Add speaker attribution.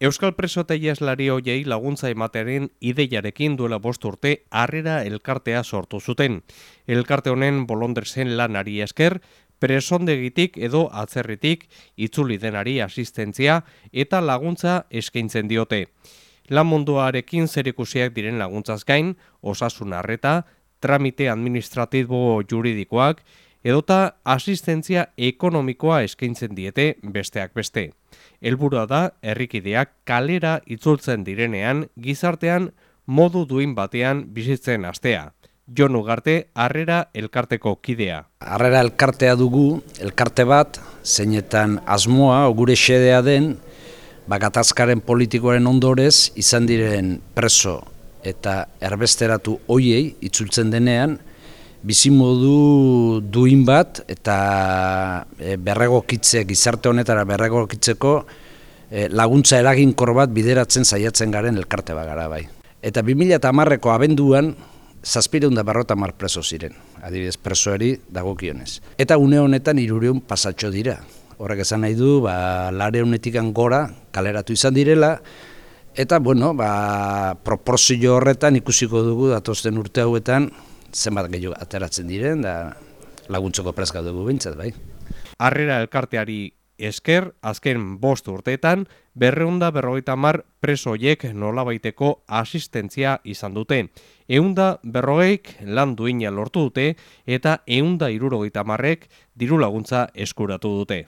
Speaker 1: Euskal preso eta ieslari hoiei laguntza ematearen ideiarekin duela bost urte harrera elkartea sortu zuten. Elkarte honen bolondresen lanari esker, presondegitik edo atzerritik itzuli denari asistentzia eta laguntza eskaintzen diote. Lan munduarekin zerikusiak diren laguntzaz gain, osasun harreta, tramite administratibo juridikoak, edota asistentzia ekonomikoa eskaintzen diete besteak beste. Helburua da herrikideak kalera itzultzen direnean gizartean modu duin batean bizitzen astea. Jon Ugarte harrera elkarteko kidea.
Speaker 2: Harrera elkartea dugu, elkarte bat, zeinetan asmoa, gure xedea den, bagatazkaren politikoaren ondorez, izan diren preso eta erbesteratu hoiei itzultzen denean, bizimodu duin bat eta e, berregokitze gizarte honetara berregokitzeko e, laguntza eraginkor bat bideratzen saiatzen garen elkarte bagara bai. Eta 2010ko abenduan zazpireun da berrota mar preso ziren, adibidez presoeri dagokionez. Eta une honetan irureun pasatxo dira. Horrek esan nahi du, ba, lare honetikan gora kaleratu izan direla, eta bueno, ba, proporzio horretan ikusiko dugu datosten urte hauetan zenbat gehiago ateratzen diren, da laguntzoko preska dugu bintzat, bai.
Speaker 1: Harrera elkarteari esker, azken bost urteetan, berreunda berrogeita mar presoiek nolabaiteko asistentzia izan dute. Eunda berrogeik lan duina lortu dute eta eunda irurogeita marrek diru laguntza eskuratu dute.